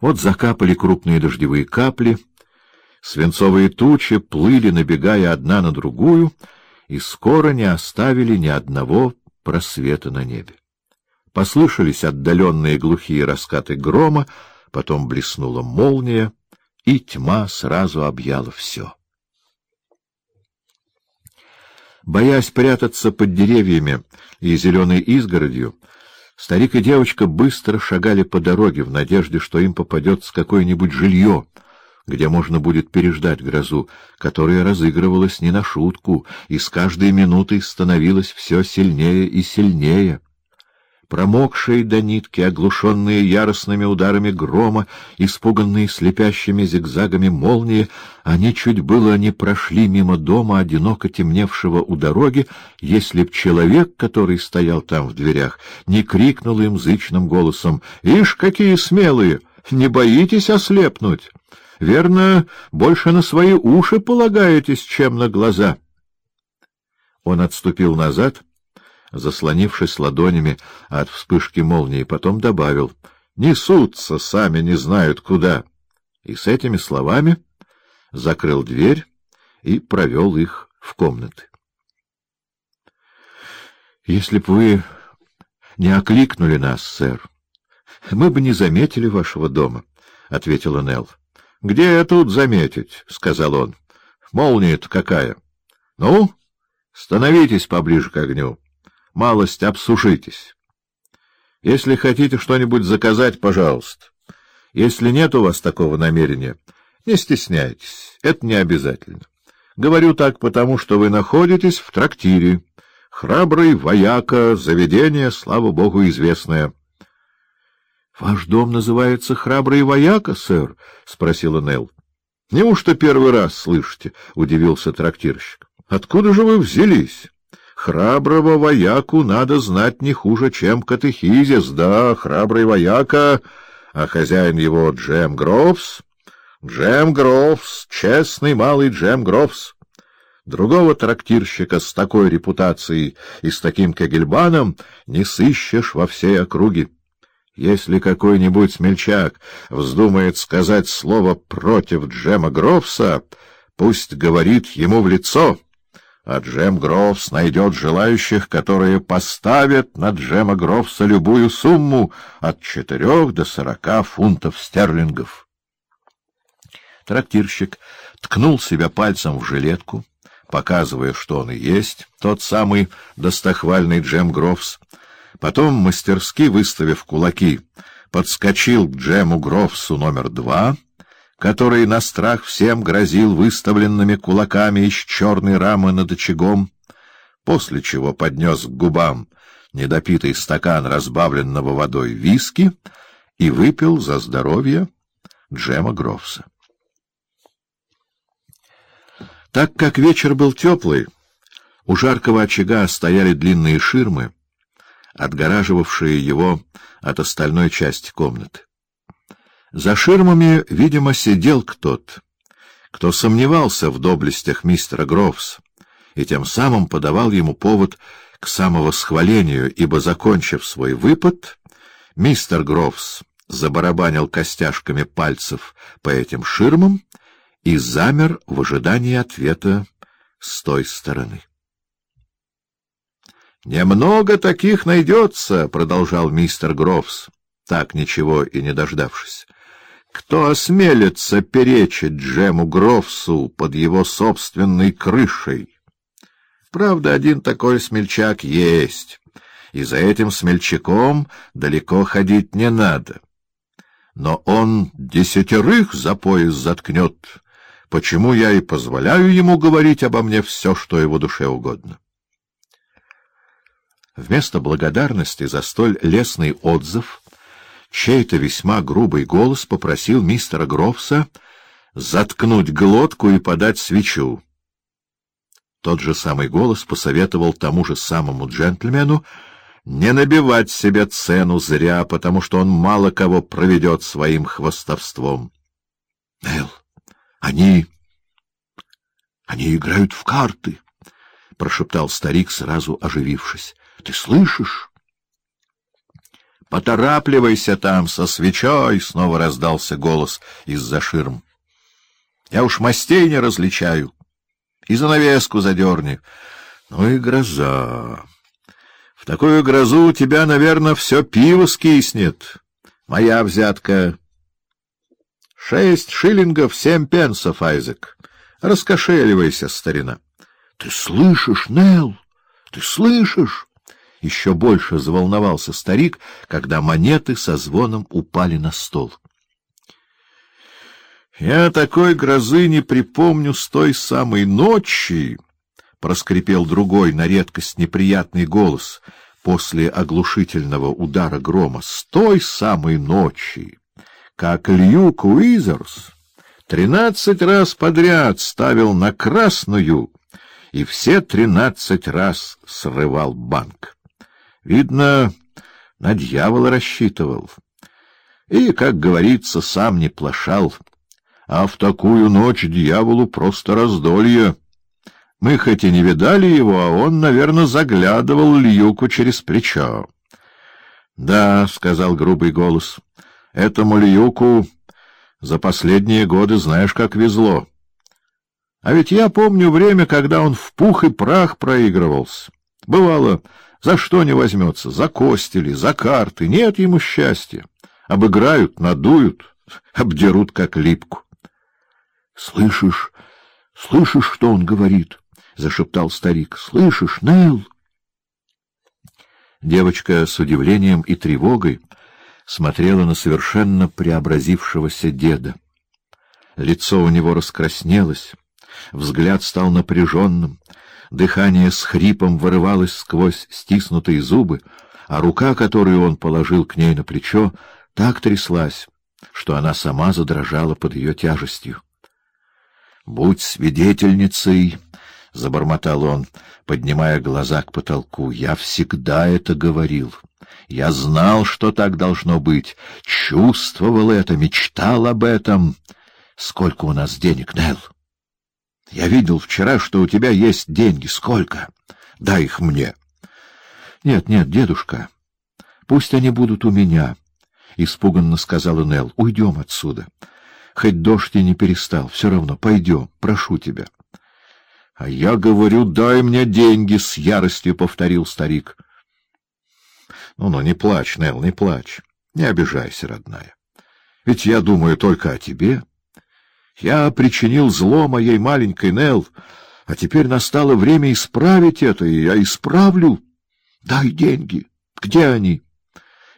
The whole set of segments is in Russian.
Вот закапали крупные дождевые капли, свинцовые тучи плыли, набегая одна на другую, и скоро не оставили ни одного просвета на небе. Послышались отдаленные глухие раскаты грома, потом блеснула молния, и тьма сразу объяла все. Боясь прятаться под деревьями и зеленой изгородью, Старик и девочка быстро шагали по дороге в надежде, что им попадется какое-нибудь жилье, где можно будет переждать грозу, которая разыгрывалась не на шутку и с каждой минутой становилась все сильнее и сильнее. Промокшие до нитки, оглушенные яростными ударами грома, испуганные слепящими зигзагами молнии, они чуть было не прошли мимо дома, одиноко темневшего у дороги, если б человек, который стоял там в дверях, не крикнул им зычным голосом «Ишь, какие смелые! Не боитесь ослепнуть! Верно, больше на свои уши полагаетесь, чем на глаза!» Он отступил назад — заслонившись ладонями от вспышки молнии, потом добавил «Несутся, сами не знают куда». И с этими словами закрыл дверь и провел их в комнаты. «Если б вы не окликнули нас, сэр, мы бы не заметили вашего дома», — ответила Нелл. «Где тут заметить?» — сказал он. «Молния-то какая!» «Ну, становитесь поближе к огню» малость обсушитесь. Если хотите что-нибудь заказать, пожалуйста. Если нет у вас такого намерения, не стесняйтесь, это не обязательно. Говорю так потому, что вы находитесь в трактире. Храбрый вояка, заведение, слава богу, известное. — Ваш дом называется «Храбрый вояка», сэр? — спросила Нелл. — Неужто первый раз слышите? — удивился трактирщик. — Откуда же вы взялись? Храброго вояку надо знать не хуже, чем катехизис, да, храбрый вояка, а хозяин его Джем Грофс. Джем Грофс, честный малый Джем Грофс. Другого трактирщика с такой репутацией и с таким кегельбаном не сыщешь во всей округе. Если какой-нибудь смельчак вздумает сказать слово против Джема Грофса, пусть говорит ему в лицо — а Джем Грофс найдет желающих, которые поставят на Джема Грофса любую сумму от четырех до сорока фунтов стерлингов. Трактирщик ткнул себя пальцем в жилетку, показывая, что он и есть тот самый достохвальный Джем Грофс. Потом, мастерски выставив кулаки, подскочил к Джему Грофсу номер два — который на страх всем грозил выставленными кулаками из черной рамы над очагом, после чего поднес к губам недопитый стакан разбавленного водой виски и выпил за здоровье Джема Грофса. Так как вечер был теплый, у жаркого очага стояли длинные ширмы, отгораживавшие его от остальной части комнаты. За ширмами, видимо, сидел кто-то, кто сомневался в доблестях мистера Грофс, и тем самым подавал ему повод к самовосхвалению, ибо, закончив свой выпад, мистер Грофс забарабанил костяшками пальцев по этим ширмам и замер в ожидании ответа с той стороны. «Немного таких найдется», — продолжал мистер Грофс, так ничего и не дождавшись. Кто осмелится перечить Джему Грофсу под его собственной крышей? Правда, один такой смельчак есть, и за этим смельчаком далеко ходить не надо. Но он десятерых за пояс заткнет, почему я и позволяю ему говорить обо мне все, что его душе угодно. Вместо благодарности за столь лестный отзыв чей-то весьма грубый голос попросил мистера Грофса заткнуть глотку и подать свечу. Тот же самый голос посоветовал тому же самому джентльмену не набивать себе цену зря, потому что он мало кого проведет своим хвостовством. — Эл, они... они играют в карты, — прошептал старик, сразу оживившись. — Ты слышишь? — Поторапливайся там со свечой! — снова раздался голос из-за ширм. — Я уж мастей не различаю. И занавеску задерни. Ну и гроза. В такую грозу у тебя, наверное, все пиво скиснет. Моя взятка. Шесть шиллингов семь пенсов, Айзек. Раскошеливайся, старина. — Ты слышишь, Нелл? Ты слышишь? Еще больше заволновался старик, когда монеты со звоном упали на стол. — Я такой грозы не припомню с той самой ночи, — проскрипел другой на редкость неприятный голос после оглушительного удара грома. — С той самой ночи, как Льюк Уизерс тринадцать раз подряд ставил на красную и все тринадцать раз срывал банк. Видно, на дьявола рассчитывал. И, как говорится, сам не плашал. А в такую ночь дьяволу просто раздолье. Мы хоть и не видали его, а он, наверное, заглядывал Льюку через плечо. — Да, — сказал грубый голос, — этому Льюку за последние годы знаешь, как везло. А ведь я помню время, когда он в пух и прах проигрывался. Бывало... За что не возьмется? За костели, за карты. Нет ему счастья. Обыграют, надуют, обдерут как липку. — Слышишь, слышишь, что он говорит? — зашептал старик. — Слышишь, Нелл? Девочка с удивлением и тревогой смотрела на совершенно преобразившегося деда. Лицо у него раскраснелось, взгляд стал напряженным, дыхание с хрипом вырывалось сквозь стиснутые зубы, а рука, которую он положил к ней на плечо, так тряслась, что она сама задрожала под ее тяжестью. — Будь свидетельницей, — забормотал он, поднимая глаза к потолку, — я всегда это говорил. Я знал, что так должно быть, чувствовал это, мечтал об этом. Сколько у нас денег, Нелл? Я видел вчера, что у тебя есть деньги. Сколько? Дай их мне. Нет, нет, дедушка, пусть они будут у меня, — испуганно сказала Нелл. Уйдем отсюда. Хоть дождь и не перестал, все равно пойдем, прошу тебя. — А я говорю, дай мне деньги, — с яростью повторил старик. Ну — Ну-ну, не плачь, Нелл, не плачь. Не обижайся, родная. Ведь я думаю только о тебе. — я причинил зло моей маленькой Нелл, а теперь настало время исправить это, и я исправлю. Дай деньги. Где они?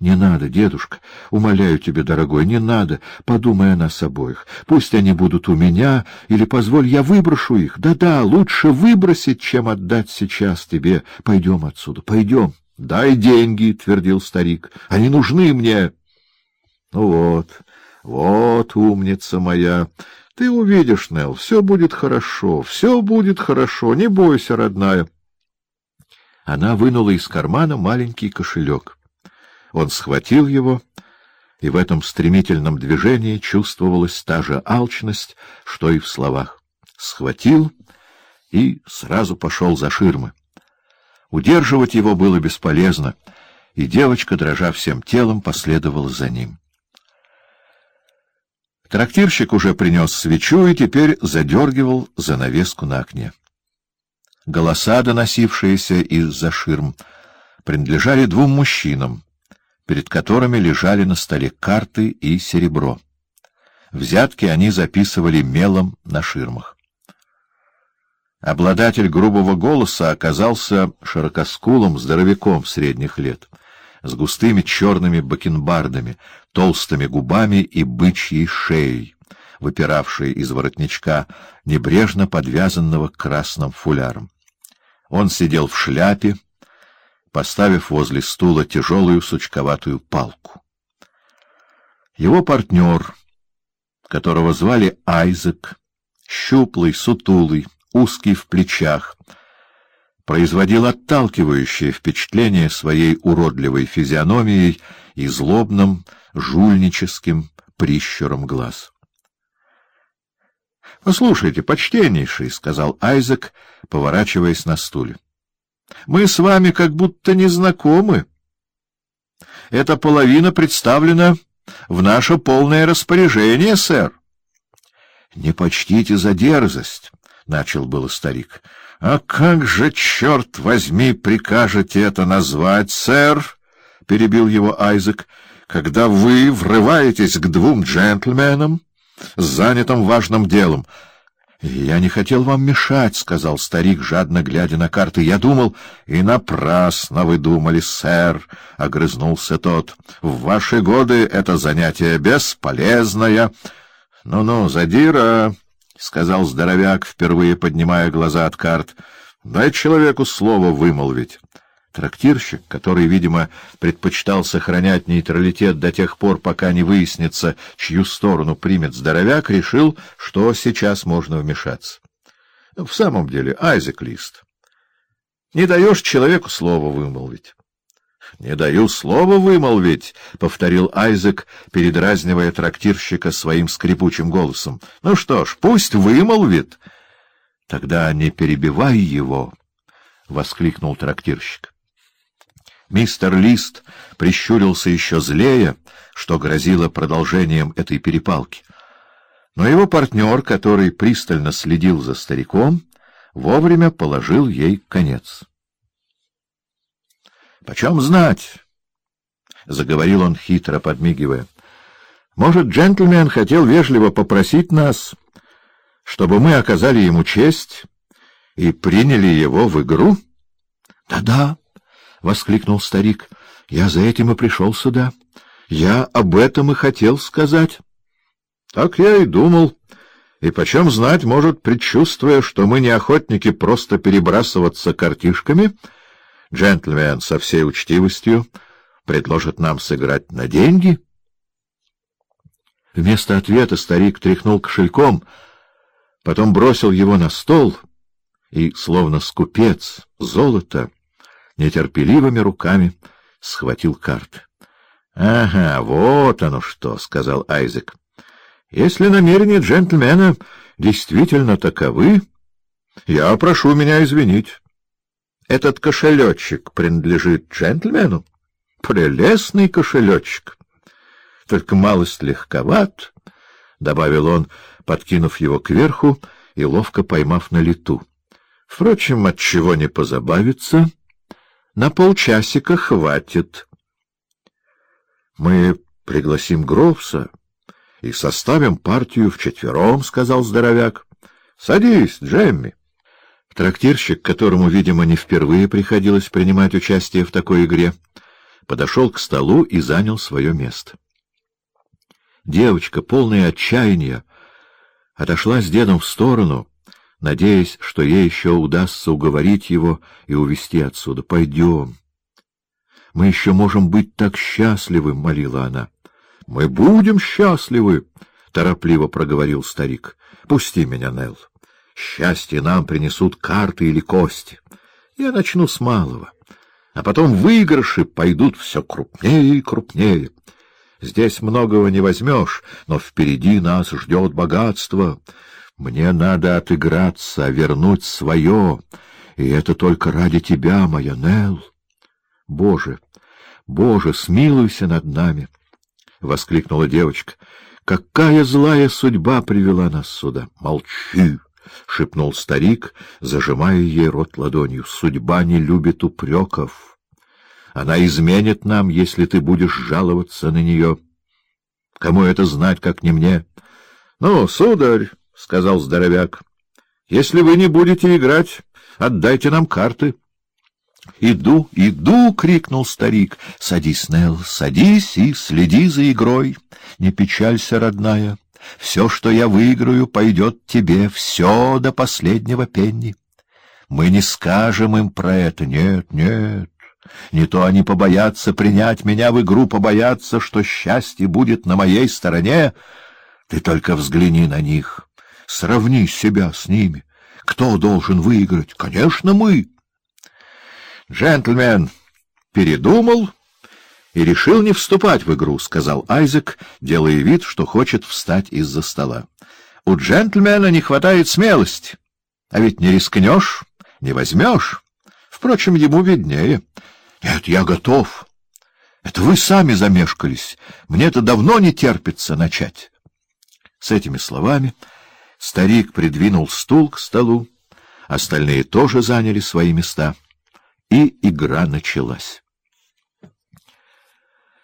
Не надо, дедушка, умоляю тебя, дорогой, не надо. Подумай о нас обоих. Пусть они будут у меня, или позволь, я выброшу их. Да-да, лучше выбросить, чем отдать сейчас тебе. Пойдем отсюда, пойдем. Дай деньги, — твердил старик. Они нужны мне. Ну вот, вот умница моя. Ты увидишь, Нелл, все будет хорошо, все будет хорошо, не бойся, родная. Она вынула из кармана маленький кошелек. Он схватил его, и в этом стремительном движении чувствовалась та же алчность, что и в словах. Схватил и сразу пошел за ширмы. Удерживать его было бесполезно, и девочка, дрожа всем телом, последовала за ним. Трактирщик уже принес свечу и теперь задергивал занавеску на окне. Голоса, доносившиеся из-за ширм, принадлежали двум мужчинам, перед которыми лежали на столе карты и серебро. Взятки они записывали мелом на ширмах. Обладатель грубого голоса оказался широкоскулым здоровяком средних лет — с густыми черными бакенбардами, толстыми губами и бычьей шеей, выпиравшей из воротничка, небрежно подвязанного красным фуляром. Он сидел в шляпе, поставив возле стула тяжелую сучковатую палку. Его партнер, которого звали Айзек, щуплый, сутулый, узкий в плечах, производил отталкивающее впечатление своей уродливой физиономией и злобным, жульническим прищуром глаз. — Послушайте, почтеннейший, — сказал Айзек, поворачиваясь на стуле. — Мы с вами как будто не знакомы. эта половина представлена в наше полное распоряжение, сэр. — Не почтите за дерзость, — начал было старик. — А как же, черт возьми, прикажете это назвать, сэр? — перебил его Айзек. — Когда вы врываетесь к двум джентльменам, занятым важным делом. — Я не хотел вам мешать, — сказал старик, жадно глядя на карты. — Я думал... — И напрасно вы думали, сэр, — огрызнулся тот. — В ваши годы это занятие бесполезное. «Ну — Ну-ну, задира, — сказал здоровяк, впервые поднимая глаза от карт. — Дай человеку слово вымолвить. Трактирщик, который, видимо, предпочитал сохранять нейтралитет до тех пор, пока не выяснится, чью сторону примет здоровяк, решил, что сейчас можно вмешаться. В самом деле, Айзек Лист, не даешь человеку слова вымолвить. — Не даю слова вымолвить, — повторил Айзек, передразнивая трактирщика своим скрипучим голосом. — Ну что ж, пусть вымолвит. — Тогда не перебивай его, — воскликнул трактирщик. Мистер Лист прищурился еще злее, что грозило продолжением этой перепалки. Но его партнер, который пристально следил за стариком, вовремя положил ей конец. — Почем знать? — заговорил он хитро, подмигивая. — Может, джентльмен хотел вежливо попросить нас, чтобы мы оказали ему честь и приняли его в игру? Да — Да-да. — воскликнул старик. — Я за этим и пришел сюда. Я об этом и хотел сказать. — Так я и думал. И почем знать, может, предчувствуя, что мы не охотники просто перебрасываться картишками, джентльмен со всей учтивостью предложит нам сыграть на деньги? Вместо ответа старик тряхнул кошельком, потом бросил его на стол и, словно скупец, золото — нетерпеливыми руками схватил карты. — Ага, вот оно что, — сказал Айзек. — Если намерения джентльмена действительно таковы, я прошу меня извинить. Этот кошелечек принадлежит джентльмену. Прелестный кошелечек. Только малость легковат, — добавил он, подкинув его кверху и ловко поймав на лету. Впрочем, от чего не позабавиться... На полчасика хватит. — Мы пригласим Грофса и составим партию вчетвером, — сказал здоровяк. — Садись, Джемми. Трактирщик, которому, видимо, не впервые приходилось принимать участие в такой игре, подошел к столу и занял свое место. Девочка, полная отчаяния, отошла с дедом в сторону — надеясь, что ей еще удастся уговорить его и увести отсюда. — Пойдем. — Мы еще можем быть так счастливы, — молила она. — Мы будем счастливы, — торопливо проговорил старик. — Пусти меня, Нелл. Счастье нам принесут карты или кости. Я начну с малого, а потом выигрыши пойдут все крупнее и крупнее. Здесь многого не возьмешь, но впереди нас ждет богатство — мне надо отыграться, вернуть свое, и это только ради тебя, моя Нелл. Боже, Боже, смилуйся над нами! — воскликнула девочка. — Какая злая судьба привела нас сюда! — Молчи! — шепнул старик, зажимая ей рот ладонью. — Судьба не любит упреков. Она изменит нам, если ты будешь жаловаться на нее. Кому это знать, как не мне? — Ну, сударь! — сказал здоровяк. — Если вы не будете играть, отдайте нам карты. — Иду, иду! — крикнул старик. — Садись, Нелл, садись и следи за игрой. Не печалься, родная. Все, что я выиграю, пойдет тебе, все до последнего пенни. Мы не скажем им про это, нет, нет. Не то они побоятся принять меня в игру, побоятся, что счастье будет на моей стороне. Ты только взгляни на них. Сравни себя с ними. Кто должен выиграть? Конечно, мы. Джентльмен передумал и решил не вступать в игру, — сказал Айзек, делая вид, что хочет встать из-за стола. У джентльмена не хватает смелости. А ведь не рискнешь, не возьмешь. Впрочем, ему виднее. Нет, я готов. Это вы сами замешкались. Мне-то давно не терпится начать. С этими словами старик придвинул стул к столу, остальные тоже заняли свои места, и игра началась.